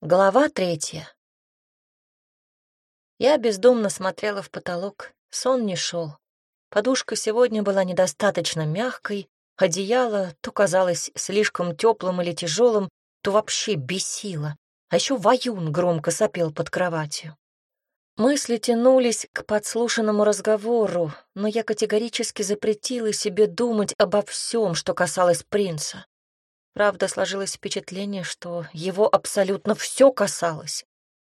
Глава третья. Я бездумно смотрела в потолок, сон не шел. Подушка сегодня была недостаточно мягкой, одеяло то казалось слишком теплым или тяжелым, то вообще бесило, а еще воюн громко сопел под кроватью. Мысли тянулись к подслушанному разговору, но я категорически запретила себе думать обо всем, что касалось принца. Правда, сложилось впечатление, что его абсолютно все касалось.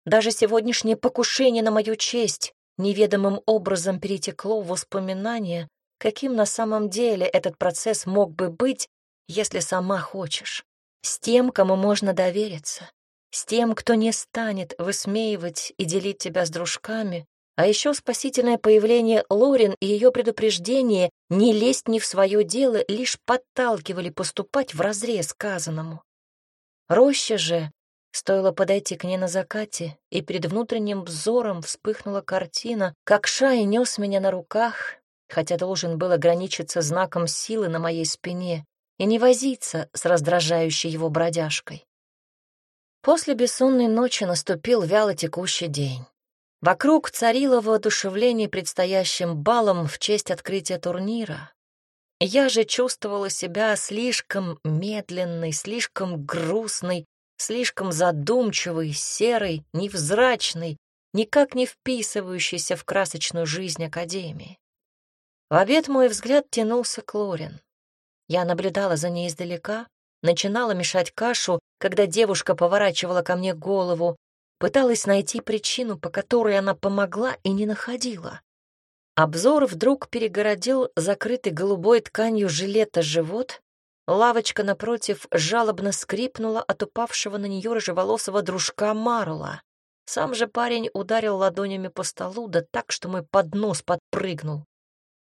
Даже сегодняшнее покушение на мою честь неведомым образом перетекло в воспоминания, каким на самом деле этот процесс мог бы быть, если сама хочешь. С тем, кому можно довериться. С тем, кто не станет высмеивать и делить тебя с дружками, а еще спасительное появление Лорин и ее предупреждение не лезть не в свое дело лишь подталкивали поступать в разрез сказанному. Роща же, стоило подойти к ней на закате, и перед внутренним взором вспыхнула картина, как Шай нес меня на руках, хотя должен был ограничиться знаком силы на моей спине и не возиться с раздражающей его бродяжкой. После бессонной ночи наступил вяло текущий день. Вокруг царило воодушевление предстоящим балом в честь открытия турнира. Я же чувствовала себя слишком медленной, слишком грустной, слишком задумчивой, серой, невзрачной, никак не вписывающейся в красочную жизнь Академии. В обед мой взгляд тянулся к Лорин. Я наблюдала за ней издалека, начинала мешать кашу, когда девушка поворачивала ко мне голову, Пыталась найти причину, по которой она помогла и не находила. Обзор вдруг перегородил закрытый голубой тканью жилета живот. Лавочка напротив жалобно скрипнула от упавшего на нее рыжеволосого дружка Марула. Сам же парень ударил ладонями по столу, да так, что мой поднос подпрыгнул.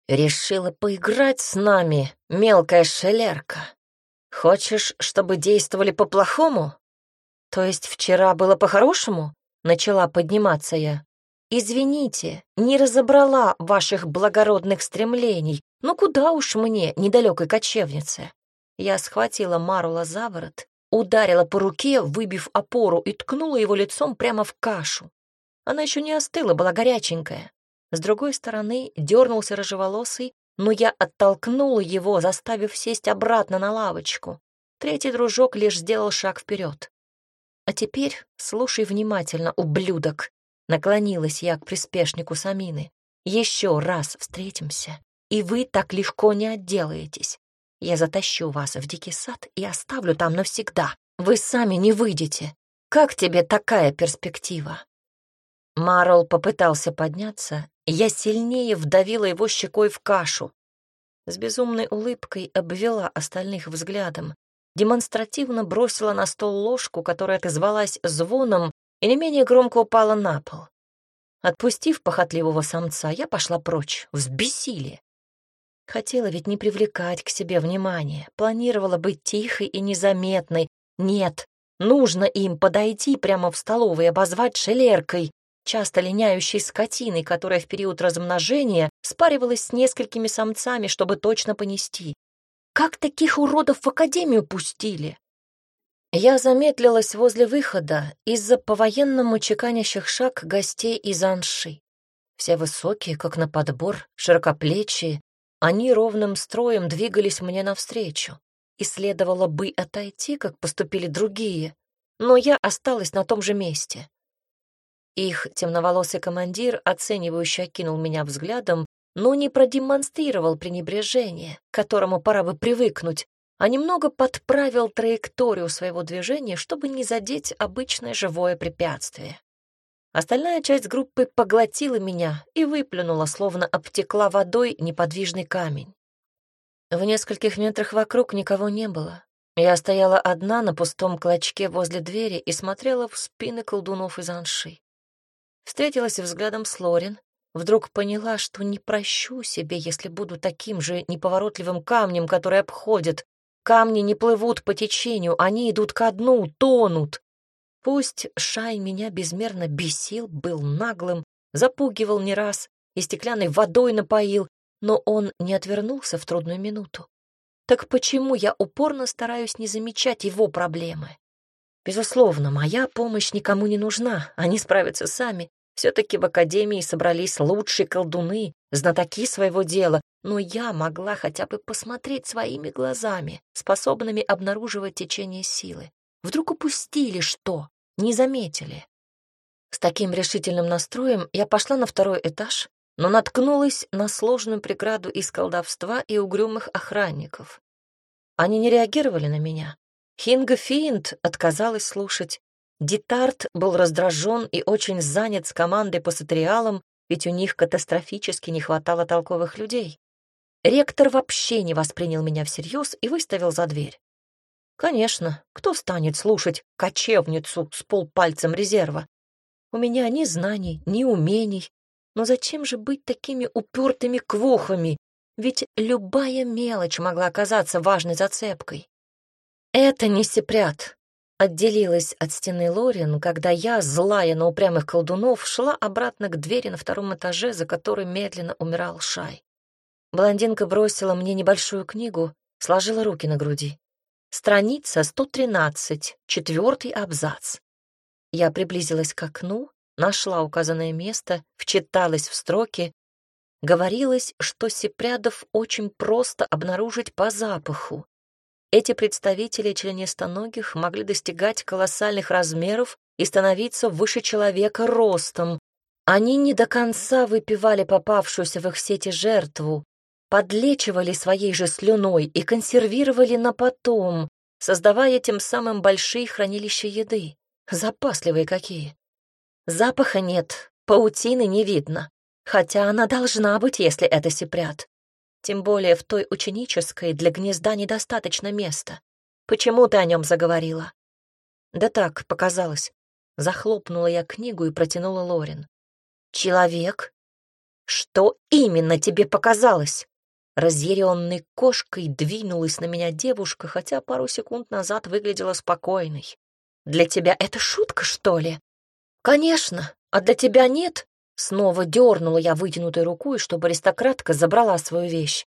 «Решила поиграть с нами, мелкая шелерка. Хочешь, чтобы действовали по-плохому? «То есть вчера было по-хорошему?» — начала подниматься я. «Извините, не разобрала ваших благородных стремлений. Ну куда уж мне, недалекой кочевнице?» Я схватила Марула за ворот, ударила по руке, выбив опору, и ткнула его лицом прямо в кашу. Она еще не остыла, была горяченькая. С другой стороны дернулся рыжеволосый, но я оттолкнула его, заставив сесть обратно на лавочку. Третий дружок лишь сделал шаг вперед. А теперь слушай внимательно, ублюдок. Наклонилась я к приспешнику Самины. Еще раз встретимся, и вы так легко не отделаетесь. Я затащу вас в дикий сад и оставлю там навсегда. Вы сами не выйдете. Как тебе такая перспектива?» Марл попытался подняться, я сильнее вдавила его щекой в кашу. С безумной улыбкой обвела остальных взглядом, демонстративно бросила на стол ложку, которая отозвалась звоном и не менее громко упала на пол. Отпустив похотливого самца, я пошла прочь, взбесили. Хотела ведь не привлекать к себе внимания, планировала быть тихой и незаметной. Нет, нужно им подойти прямо в столовой и обозвать шелеркой, часто линяющей скотиной, которая в период размножения спаривалась с несколькими самцами, чтобы точно понести. Как таких уродов в академию пустили? Я замедлилась возле выхода из-за по-военному чеканящих шаг гостей из Анши. Все высокие, как на подбор, широкоплечие, они ровным строем двигались мне навстречу. И следовало бы отойти, как поступили другие, но я осталась на том же месте. Их темноволосый командир, оценивающе окинул меня взглядом но не продемонстрировал пренебрежение, к которому пора бы привыкнуть, а немного подправил траекторию своего движения, чтобы не задеть обычное живое препятствие. Остальная часть группы поглотила меня и выплюнула, словно обтекла водой неподвижный камень. В нескольких метрах вокруг никого не было. Я стояла одна на пустом клочке возле двери и смотрела в спины колдунов из Анши. Встретилась взглядом с Лорин, Вдруг поняла, что не прощу себе, если буду таким же неповоротливым камнем, который обходит. Камни не плывут по течению, они идут ко дну, тонут. Пусть Шай меня безмерно бесил, был наглым, запугивал не раз и стеклянной водой напоил, но он не отвернулся в трудную минуту. Так почему я упорно стараюсь не замечать его проблемы? Безусловно, моя помощь никому не нужна, они справятся сами. Все-таки в академии собрались лучшие колдуны, знатоки своего дела, но я могла хотя бы посмотреть своими глазами, способными обнаруживать течение силы. Вдруг упустили что, не заметили. С таким решительным настроем я пошла на второй этаж, но наткнулась на сложную преграду из колдовства и угрюмых охранников. Они не реагировали на меня. Хинга Финд отказалась слушать. Дитарт был раздражен и очень занят с командой по сатриалам, ведь у них катастрофически не хватало толковых людей. Ректор вообще не воспринял меня всерьез и выставил за дверь. Конечно, кто станет слушать кочевницу с полпальцем резерва? У меня ни знаний, ни умений. Но зачем же быть такими упертыми квохами? Ведь любая мелочь могла оказаться важной зацепкой. Это не сепрят. Отделилась от стены Лорин, когда я, злая на упрямых колдунов, шла обратно к двери на втором этаже, за которой медленно умирал Шай. Блондинка бросила мне небольшую книгу, сложила руки на груди. Страница 113, четвертый абзац. Я приблизилась к окну, нашла указанное место, вчиталась в строки. Говорилось, что сепрядов очень просто обнаружить по запаху. Эти представители членистоногих могли достигать колоссальных размеров и становиться выше человека ростом. Они не до конца выпивали попавшуюся в их сети жертву, подлечивали своей же слюной и консервировали на потом, создавая тем самым большие хранилища еды. Запасливые какие. Запаха нет, паутины не видно, хотя она должна быть, если это сепрят. Тем более в той ученической для гнезда недостаточно места. Почему ты о нем заговорила? Да так, показалось. Захлопнула я книгу и протянула Лорин. Человек? Что именно тебе показалось? Разъяренной кошкой двинулась на меня девушка, хотя пару секунд назад выглядела спокойной. Для тебя это шутка, что ли? Конечно, а для тебя нет? Снова дернула я вытянутой рукой, чтобы аристократка забрала свою вещь.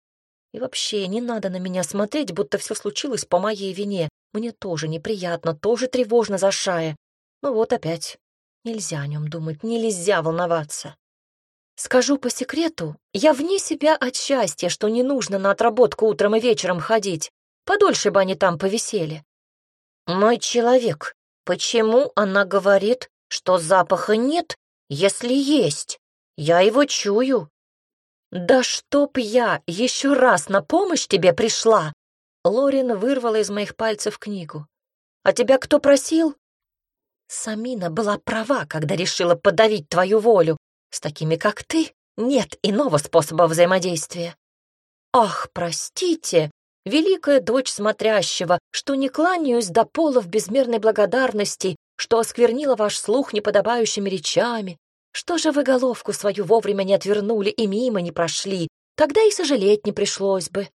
И вообще, не надо на меня смотреть, будто все случилось по моей вине. Мне тоже неприятно, тоже тревожно за Шая. Ну вот опять. Нельзя о нем думать, нельзя волноваться. Скажу по секрету, я вне себя от счастья, что не нужно на отработку утром и вечером ходить. Подольше бы они там повисели. Мой человек, Почему она говорит, что запаха нет, если есть? Я его чую. Да чтоб я еще раз на помощь тебе пришла! Лорин вырвала из моих пальцев книгу. А тебя кто просил? Самина была права, когда решила подавить твою волю. С такими, как ты, нет иного способа взаимодействия. Ах, простите, великая дочь смотрящего, что не кланяюсь до пола в безмерной благодарности, что осквернила ваш слух неподобающими речами. Что же вы головку свою вовремя не отвернули и мимо не прошли, тогда и сожалеть не пришлось бы.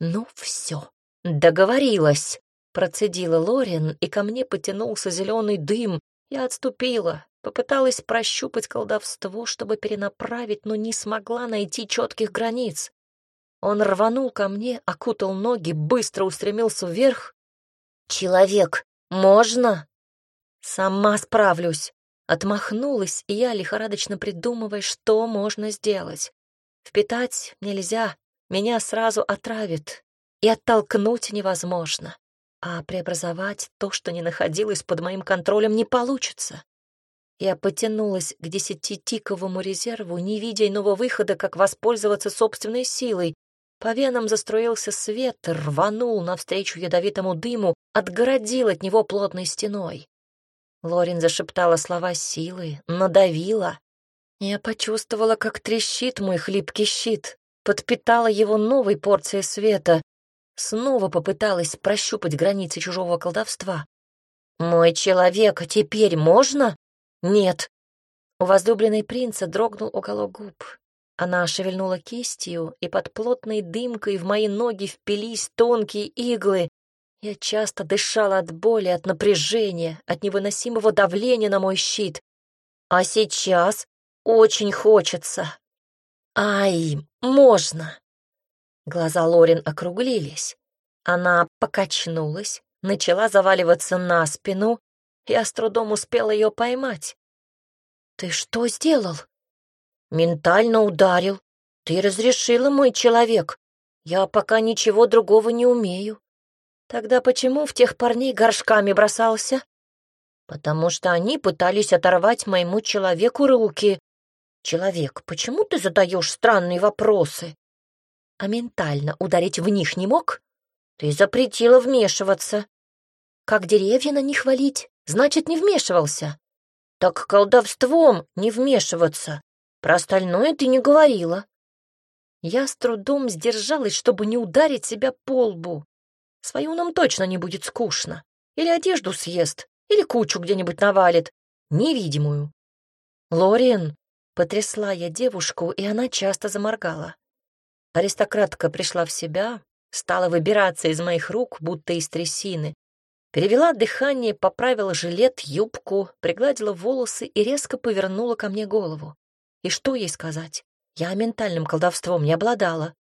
Ну все, договорилась, процедила Лорин, и ко мне потянулся зеленый дым. Я отступила, попыталась прощупать колдовство, чтобы перенаправить, но не смогла найти четких границ. Он рванул ко мне, окутал ноги, быстро устремился вверх. «Человек, можно?» «Сама справлюсь». Отмахнулась, и я, лихорадочно придумывая, что можно сделать. Впитать нельзя, меня сразу отравит, и оттолкнуть невозможно. А преобразовать то, что не находилось под моим контролем, не получится. Я потянулась к десятитиковому резерву, не видя иного выхода, как воспользоваться собственной силой, по венам заструился свет, рванул навстречу ядовитому дыму, отгородил от него плотной стеной. Лорин зашептала слова силы, надавила. Я почувствовала, как трещит мой хлипкий щит, подпитала его новой порцией света, снова попыталась прощупать границы чужого колдовства. «Мой человек, теперь можно?» «Нет». У возлюбленной принца дрогнул уголок губ. Она шевельнула кистью, и под плотной дымкой в мои ноги впились тонкие иглы. Я часто дышала от боли, от напряжения, от невыносимого давления на мой щит. А сейчас очень хочется. Ай, можно. Глаза Лорин округлились. Она покачнулась, начала заваливаться на спину, я с трудом успела ее поймать. «Ты что сделал?» «Ментально ударил. Ты разрешила, мой человек. Я пока ничего другого не умею». «Тогда почему в тех парней горшками бросался?» «Потому что они пытались оторвать моему человеку руки. Человек, почему ты задаешь странные вопросы?» «А ментально ударить в них не мог?» «Ты запретила вмешиваться». «Как деревья на них валить? Значит, не вмешивался». «Так колдовством не вмешиваться. Про остальное ты не говорила». Я с трудом сдержалась, чтобы не ударить себя по лбу. Свою нам точно не будет скучно. Или одежду съест, или кучу где-нибудь навалит, невидимую. «Лориен!» — потрясла я девушку, и она часто заморгала. Аристократка пришла в себя, стала выбираться из моих рук, будто из трясины. Перевела дыхание, поправила жилет, юбку, пригладила волосы и резко повернула ко мне голову. И что ей сказать? Я ментальным колдовством не обладала.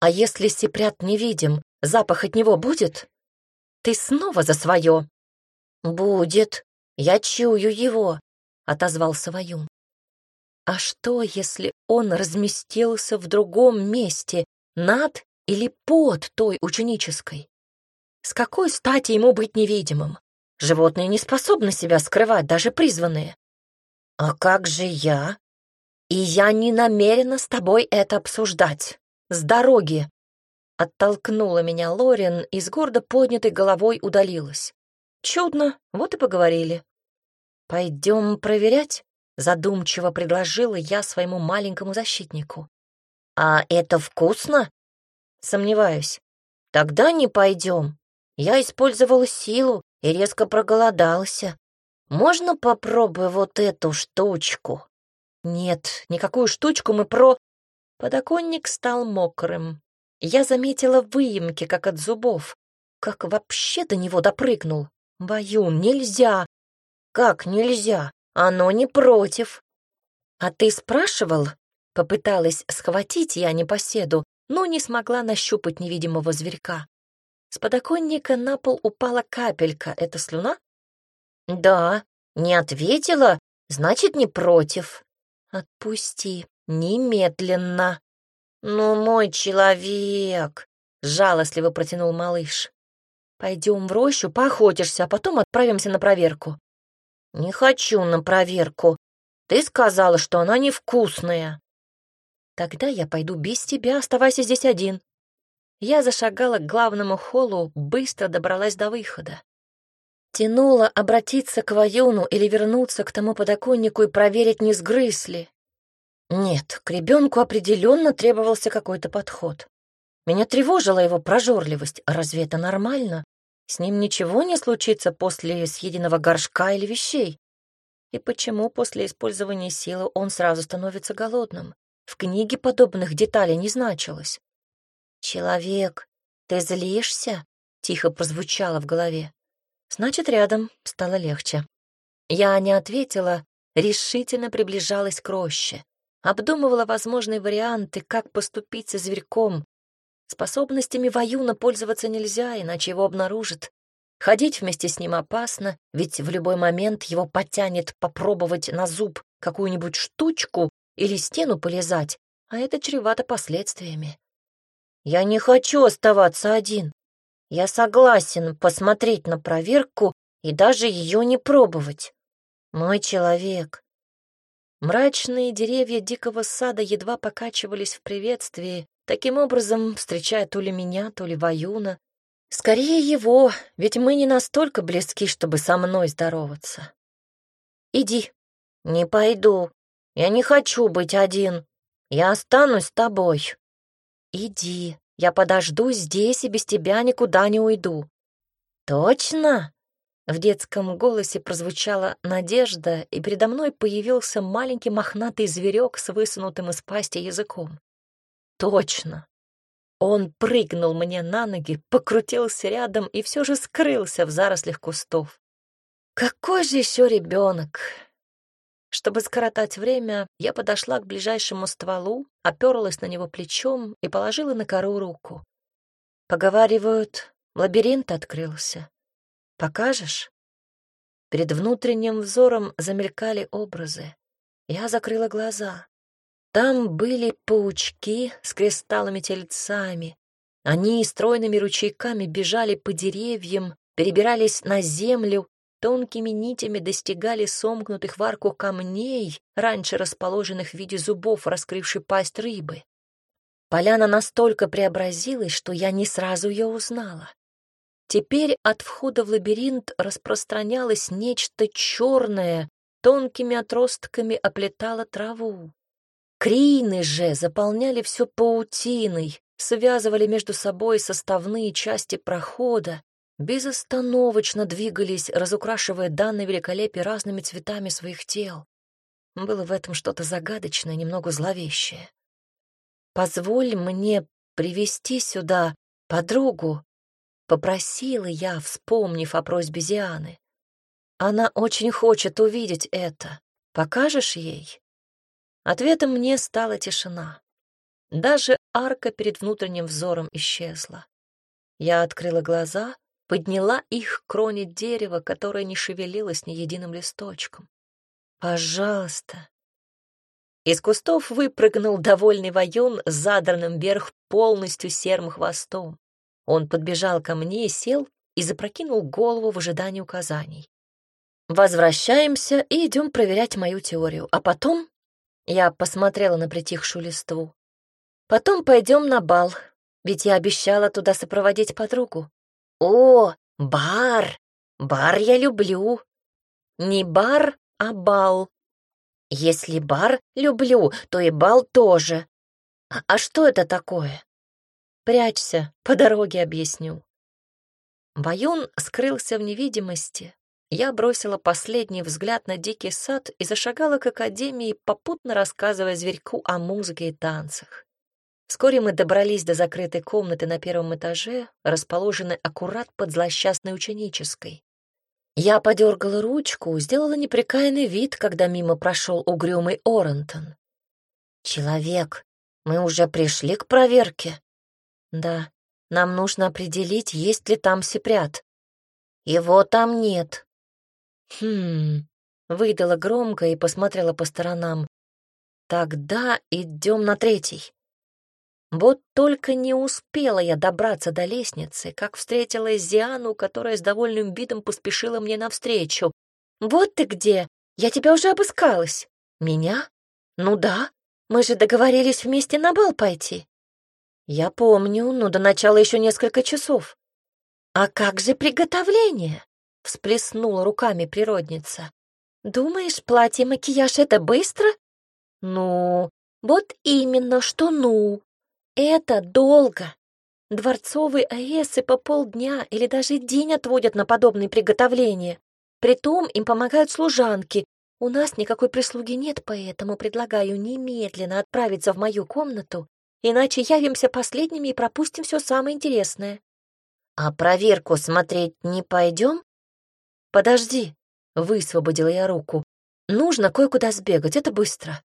А если Сипрят невидим, запах от него будет? Ты снова за свое. Будет. Я чую его, отозвался Ваюн. А что, если он разместился в другом месте, над или под той ученической? С какой стати ему быть невидимым? Животные не способны себя скрывать, даже призванные. А как же я? И я не намерена с тобой это обсуждать. С дороги. Оттолкнула меня Лорин и с гордо поднятой головой удалилась. Чудно, вот и поговорили. Пойдем проверять? Задумчиво предложила я своему маленькому защитнику. А это вкусно? Сомневаюсь. Тогда не пойдем. Я использовала силу и резко проголодался. Можно попробую вот эту штучку? Нет, никакую штучку мы про... Подоконник стал мокрым. Я заметила выемки, как от зубов. Как вообще до него допрыгнул? Баюн, нельзя. Как нельзя? Оно не против. А ты спрашивал? Попыталась схватить я непоседу, но не смогла нащупать невидимого зверька. С подоконника на пол упала капелька. Это слюна? Да, не ответила, значит, не против. «Отпусти, немедленно!» «Ну, мой человек!» — жалостливо протянул малыш. «Пойдем в рощу, поохотишься, а потом отправимся на проверку». «Не хочу на проверку. Ты сказала, что она невкусная». «Тогда я пойду без тебя, оставайся здесь один». Я зашагала к главному холлу, быстро добралась до выхода. Тянула обратиться к Ваюну или вернуться к тому подоконнику и проверить, не сгрыз ли. Нет, к ребенку определенно требовался какой-то подход. Меня тревожила его прожорливость. Разве это нормально? С ним ничего не случится после съеденного горшка или вещей. И почему после использования силы он сразу становится голодным? В книге подобных деталей не значилось. «Человек, ты злишься?» — тихо прозвучало в голове. Значит, рядом стало легче. Я не ответила, решительно приближалась к роще. Обдумывала возможные варианты, как поступить со зверьком. Способностями воюна пользоваться нельзя, иначе его обнаружат. Ходить вместе с ним опасно, ведь в любой момент его потянет попробовать на зуб какую-нибудь штучку или стену полезать, а это чревато последствиями. «Я не хочу оставаться один», я согласен посмотреть на проверку и даже ее не пробовать. Мой человек. Мрачные деревья дикого сада едва покачивались в приветствии, таким образом встречая то ли меня, то ли Ваюна. Скорее его, ведь мы не настолько близки, чтобы со мной здороваться. Иди. Не пойду. Я не хочу быть один. Я останусь с тобой. Иди. Я подожду здесь и без тебя никуда не уйду». «Точно?» В детском голосе прозвучала надежда, и передо мной появился маленький мохнатый зверек с высунутым из пасти языком. «Точно!» Он прыгнул мне на ноги, покрутился рядом и все же скрылся в зарослях кустов. «Какой же еще ребенок?» Чтобы скоротать время, я подошла к ближайшему стволу, оперлась на него плечом и положила на кору руку. Поговаривают, лабиринт открылся. Покажешь? Перед внутренним взором замелькали образы. Я закрыла глаза. Там были паучки с кристаллами-тельцами. Они стройными ручейками бежали по деревьям, перебирались на землю, тонкими нитями достигали сомкнутых в арку камней, раньше расположенных в виде зубов, раскрывшей пасть рыбы. Поляна настолько преобразилась, что я не сразу ее узнала. Теперь от входа в лабиринт распространялось нечто черное, тонкими отростками оплетало траву. Крины же заполняли все паутиной, связывали между собой составные части прохода, безостановочно двигались, разукрашивая данное великолепие разными цветами своих тел. Было в этом что-то загадочное, немного зловещее. «Позволь мне привести сюда подругу», — попросила я, вспомнив о просьбе Зианы. «Она очень хочет увидеть это. Покажешь ей?» Ответом мне стала тишина. Даже арка перед внутренним взором исчезла. Я открыла глаза, подняла их к кроне дерева, которое не шевелилось ни единым листочком. «Пожалуйста». Из кустов выпрыгнул довольный воюн с задранным вверх полностью серым хвостом. Он подбежал ко мне, сел и запрокинул голову в ожидании указаний. «Возвращаемся и идем проверять мою теорию, а потом...» Я посмотрела на притихшую листву. «Потом пойдем на бал, ведь я обещала туда сопроводить подругу. О, бар! Бар я люблю. Не бар, а бал. Если бар люблю, то и бал тоже. А, а что это такое? Прячься, по дороге объясню. Баюн скрылся в невидимости. Я бросила последний взгляд на дикий сад и зашагала к академии, попутно рассказывая зверьку о музыке и танцах. Вскоре мы добрались до закрытой комнаты на первом этаже, расположенной аккурат под злосчастной ученической. Я подергала ручку, сделала непрекаянный вид, когда мимо прошел угрюмый Орентон. «Человек, мы уже пришли к проверке?» «Да, нам нужно определить, есть ли там сепрят». «Его там нет». «Хм...» — выдала громко и посмотрела по сторонам. «Тогда идем на третий». Вот только не успела я добраться до лестницы, как встретила Зиану, которая с довольным видом поспешила мне навстречу. «Вот ты где! Я тебя уже обыскалась!» «Меня? Ну да, мы же договорились вместе на бал пойти». «Я помню, но до начала еще несколько часов». «А как же приготовление?» — всплеснула руками природница. «Думаешь, платье и макияж — это быстро?» «Ну, вот именно, что ну. Это долго. Дворцовые аэсы по полдня или даже день отводят на подобные приготовления. Притом им помогают служанки. У нас никакой прислуги нет, поэтому предлагаю немедленно отправиться в мою комнату, иначе явимся последними и пропустим все самое интересное. А проверку смотреть не пойдем? Подожди, высвободила я руку. Нужно кое-куда сбегать, это быстро.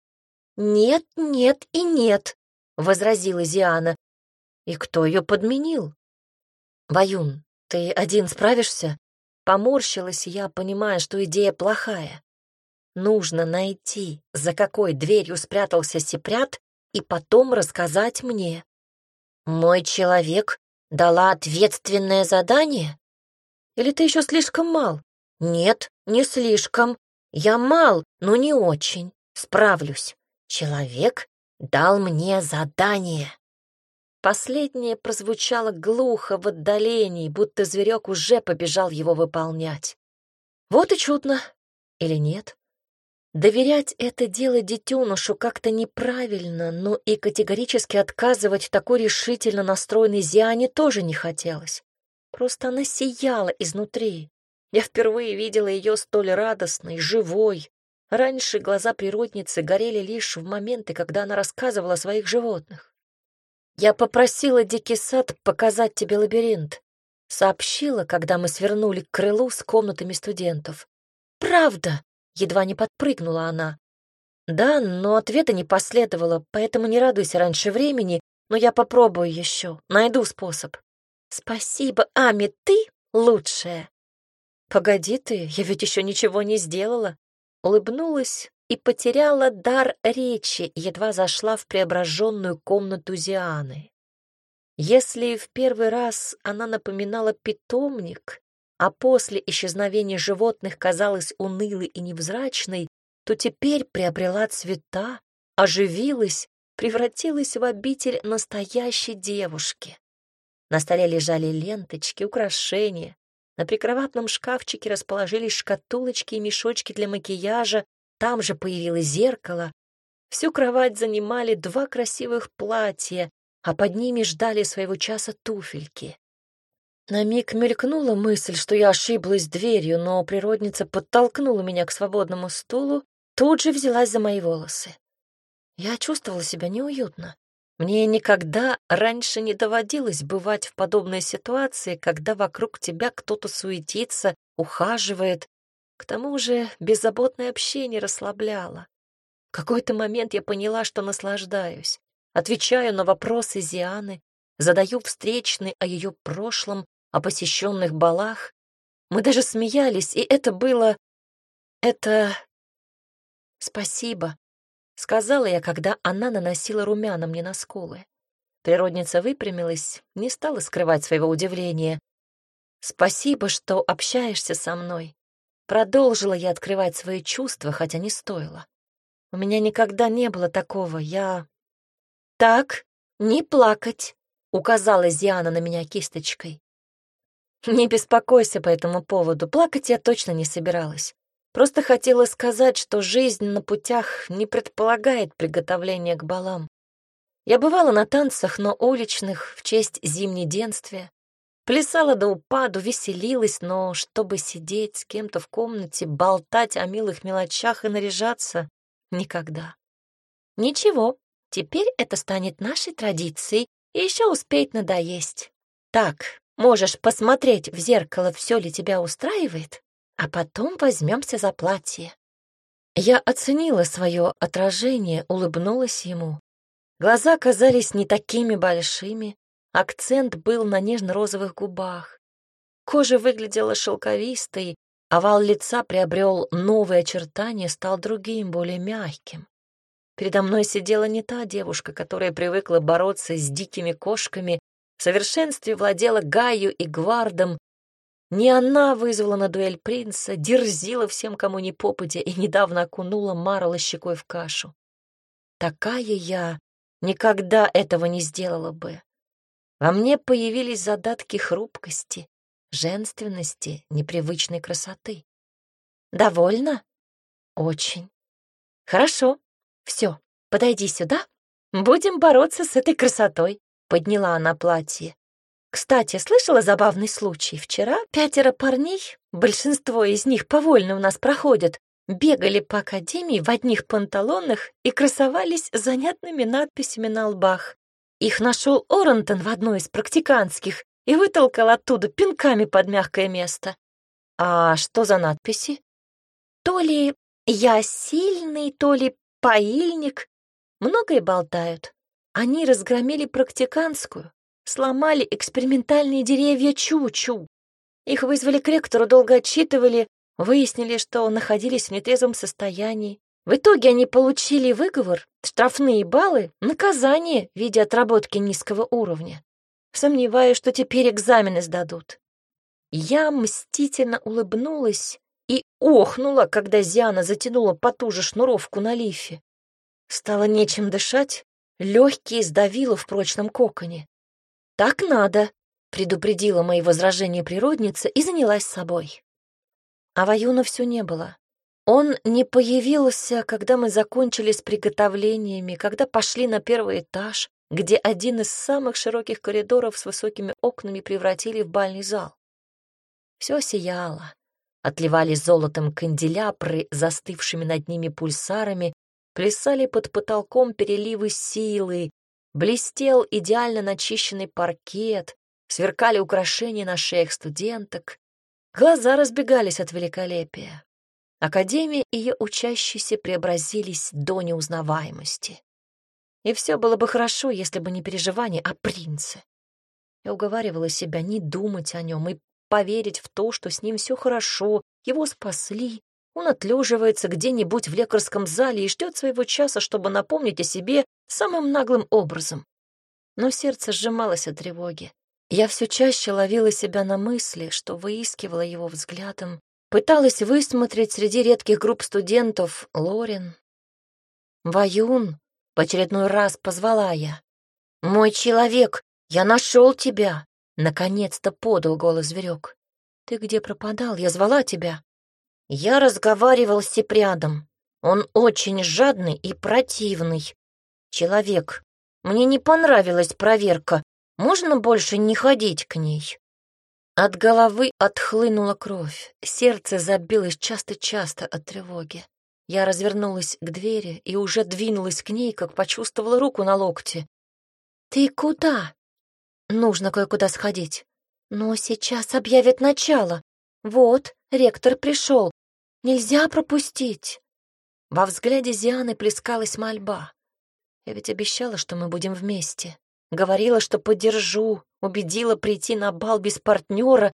Нет, нет и нет, — возразила Зиана. «И кто ее подменил?» «Баюн, ты один справишься?» Поморщилась я, понимая, что идея плохая. Нужно найти, за какой дверью спрятался Сепрят, и потом рассказать мне. «Мой человек дала ответственное задание? Или ты еще слишком мал?» «Нет, не слишком. Я мал, но не очень. Справлюсь. Человек дал мне задание. Последнее прозвучало глухо в отдалении, будто зверек уже побежал его выполнять. Вот и чудно. Или нет? Доверять это дело детенышу как-то неправильно, но и категорически отказывать такой решительно настроенной Зиане тоже не хотелось. Просто она сияла изнутри. Я впервые видела ее столь радостной, живой, Раньше глаза природницы горели лишь в моменты, когда она рассказывала о своих животных. «Я попросила Дикий сад показать тебе лабиринт», — сообщила, когда мы свернули к крылу с комнатами студентов. «Правда?» — едва не подпрыгнула она. «Да, но ответа не последовало, поэтому не радуйся раньше времени, но я попробую еще, найду способ». «Спасибо, Ами, ты лучшая!» Погоди ты, я ведь еще ничего не сделала. Улыбнулась и потеряла дар речи, едва зашла в преображенную комнату Зианы. Если в первый раз она напоминала питомник, а после исчезновения животных казалась унылой и невзрачной, то теперь приобрела цвета, оживилась, превратилась в обитель настоящей девушки. На столе лежали ленточки, украшения. На прикроватном шкафчике расположились шкатулочки и мешочки для макияжа, там же появилось зеркало. Всю кровать занимали два красивых платья, а под ними ждали своего часа туфельки. На миг мелькнула мысль, что я ошиблась дверью, но природница подтолкнула меня к свободному стулу, тут же взялась за мои волосы. Я чувствовала себя неуютно. Мне никогда раньше не доводилось бывать в подобной ситуации, когда вокруг тебя кто-то суетится, ухаживает. К тому же беззаботное общение расслабляло. В какой-то момент я поняла, что наслаждаюсь. Отвечаю на вопросы Зианы, задаю встречный о ее прошлом, о посещенных балах. Мы даже смеялись, и это было... Это... Спасибо, сказала я, когда она наносила румяна мне на скулы. Природница выпрямилась, не стала скрывать своего удивления. «Спасибо, что общаешься со мной». Продолжила я открывать свои чувства, хотя не стоило. У меня никогда не было такого. Я... «Так, не плакать», — указала Зиана на меня кисточкой. Не беспокойся по этому поводу, плакать я точно не собиралась. Просто хотела сказать, что жизнь на путях не предполагает приготовления к балам. Я бывала на танцах, но уличных, в честь зимнеденствия. Плясала до упаду, веселилась, но чтобы сидеть с кем-то в комнате, болтать о милых мелочах и наряжаться — никогда. Ничего, теперь это станет нашей традицией и еще успеть надоесть. Так, Можешь посмотреть в зеркало, все ли тебя устраивает, а потом возьмемся за платье. Я оценила свое отражение, улыбнулась ему. Глаза казались не такими большими, акцент был на нежно-розовых губах. Кожа выглядела шелковистой, овал лица приобрел новые очертания, стал другим, более мягким. Передо мной сидела не та девушка, которая привыкла бороться с дикими кошками в совершенстве владела Гаю и Гвардом. Не она вызвала на дуэль принца, дерзила всем, кому не попадя, и недавно окунула Марла щекой в кашу. Такая я никогда этого не сделала бы. Во мне появились задатки хрупкости, женственности, непривычной красоты. Довольно? Очень. Хорошо. Все, подойди сюда. Будем бороться с этой красотой. Подняла она платье. Кстати, слышала забавный случай. Вчера пятеро парней, большинство из них повольно у нас проходят, бегали по академии в одних панталонах и красовались занятными надписями на лбах. Их нашел Орентон в одной из практиканских и вытолкал оттуда пинками под мягкое место. А что за надписи? То ли «Я сильный», то ли «Поильник». Многое болтают. Они разгромили практиканскую, сломали экспериментальные деревья Чу-Чу. Их вызвали к ректору, долго отчитывали, выяснили, что находились в нетрезвом состоянии. В итоге они получили выговор, штрафные баллы, наказание в виде отработки низкого уровня. Сомневаюсь, что теперь экзамены сдадут. Я мстительно улыбнулась и охнула, когда Зиана затянула потуже шнуровку на лифе. Стало нечем дышать, Легкие сдавило в прочном коконе. «Так надо», — предупредила мои возражения природница и занялась собой. А Ваюна все не было. Он не появился, когда мы закончили с приготовлениями, когда пошли на первый этаж, где один из самых широких коридоров с высокими окнами превратили в бальный зал. Все сияло. Отливали золотом канделябры, застывшими над ними пульсарами, плясали под потолком переливы силы, блестел идеально начищенный паркет, сверкали украшения на шеях студенток. Глаза разбегались от великолепия. Академия и ее учащиеся преобразились до неузнаваемости. И все было бы хорошо, если бы не переживание о принце. Я уговаривала себя не думать о нем и поверить в то, что с ним все хорошо, его спасли. Он отлеживается где-нибудь в лекарском зале и ждет своего часа, чтобы напомнить о себе самым наглым образом. Но сердце сжималось от тревоги. Я все чаще ловила себя на мысли, что выискивала его взглядом, пыталась высмотреть среди редких групп студентов Лорин. «Ваюн!» — в очередной раз позвала я. «Мой человек, я нашел тебя!» — наконец-то подал голос зверек. «Ты где пропадал? Я звала тебя». Я разговаривал с Сепрядом. Он очень жадный и противный. Человек, мне не понравилась проверка. Можно больше не ходить к ней? От головы отхлынула кровь. Сердце забилось часто-часто от тревоги. Я развернулась к двери и уже двинулась к ней, как почувствовала руку на локте. «Ты куда?» «Нужно кое-куда сходить. Но сейчас объявят начало. Вот, ректор пришел. Нельзя пропустить. Во взгляде Зианы плескалась мольба. Я ведь обещала, что мы будем вместе. Говорила, что поддержу, убедила прийти на бал без партнера,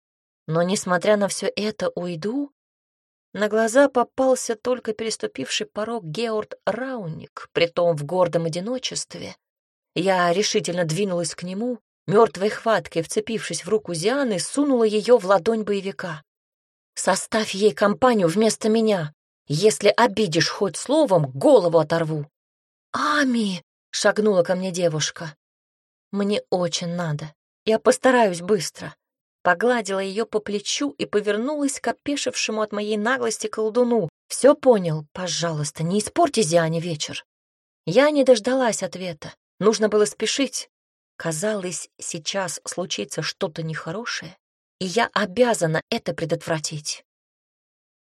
но, несмотря на все это, уйду. На глаза попался только переступивший порог Георд Рауник, притом в гордом одиночестве. Я решительно двинулась к нему, мертвой хваткой, вцепившись в руку Зианы, сунула ее в ладонь боевика. «Составь ей компанию вместо меня. Если обидишь хоть словом, голову оторву». «Ами!» — шагнула ко мне девушка. «Мне очень надо. Я постараюсь быстро». Погладила ее по плечу и повернулась к опешившему от моей наглости колдуну. «Все понял? Пожалуйста, не испорти Зиане вечер». Я не дождалась ответа. Нужно было спешить. Казалось, сейчас случится что-то нехорошее, и я обязана это предотвратить.